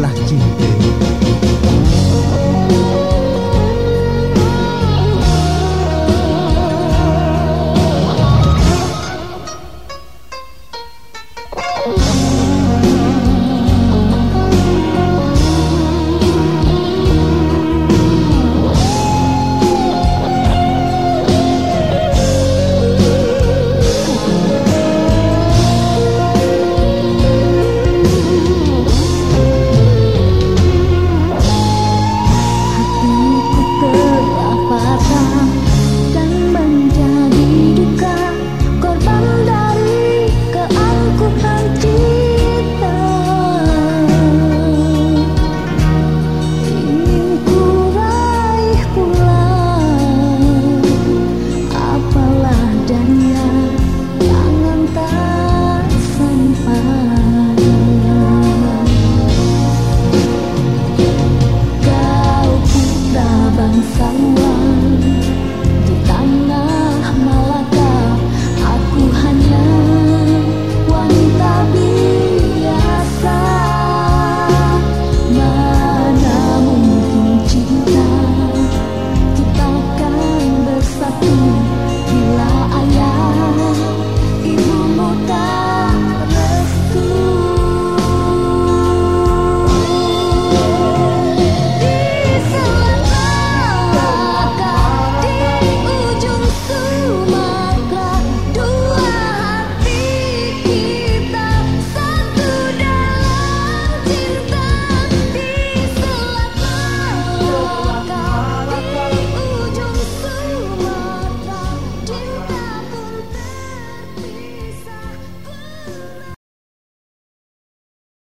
plastilina.